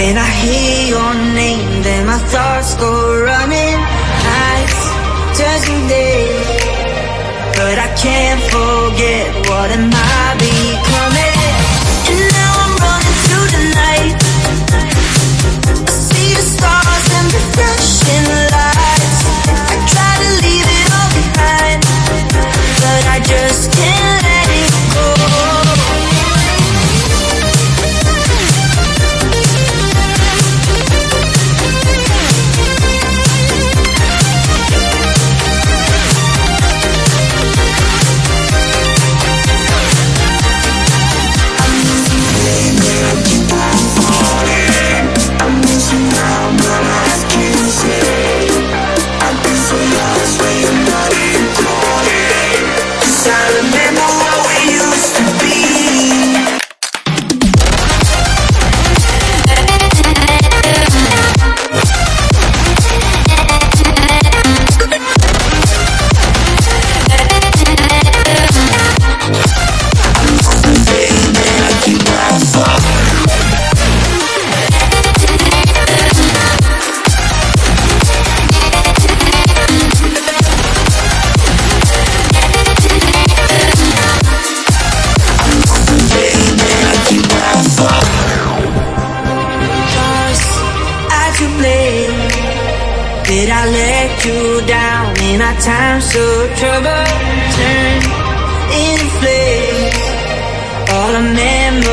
When I hear your name, then my thoughts go running. Nights turn to days, but I can't forget what am I I to blame Did I let you down in a time so troubled? Turn into flames All I meant